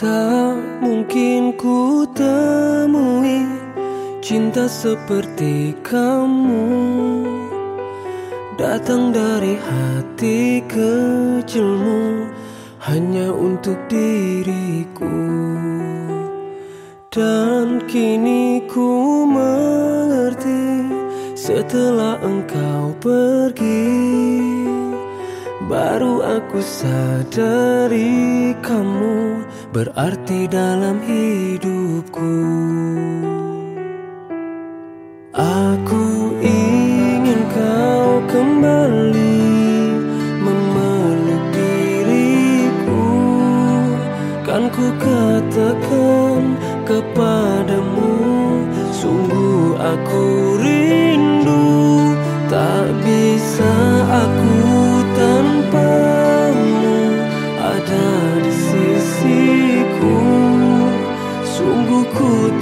Tak mungkin ku temui cinta seperti kamu. Datang dari hati kecilmu hanya untuk diriku. Dan kini ku mengerti setelah engkau pergi Baru aku sadari kamu berarti dalam hidupku Aku ingin kau kembali memeluk diriku. Kan ku katakan kepadamu Sungguh aku rindu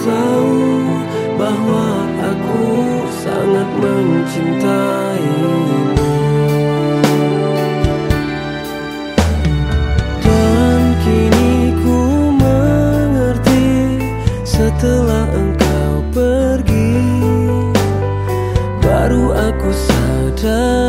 tahu bahwa aku sangat mencintaimu. Dan kini ku mengerti setelah engkau pergi Baru aku sadari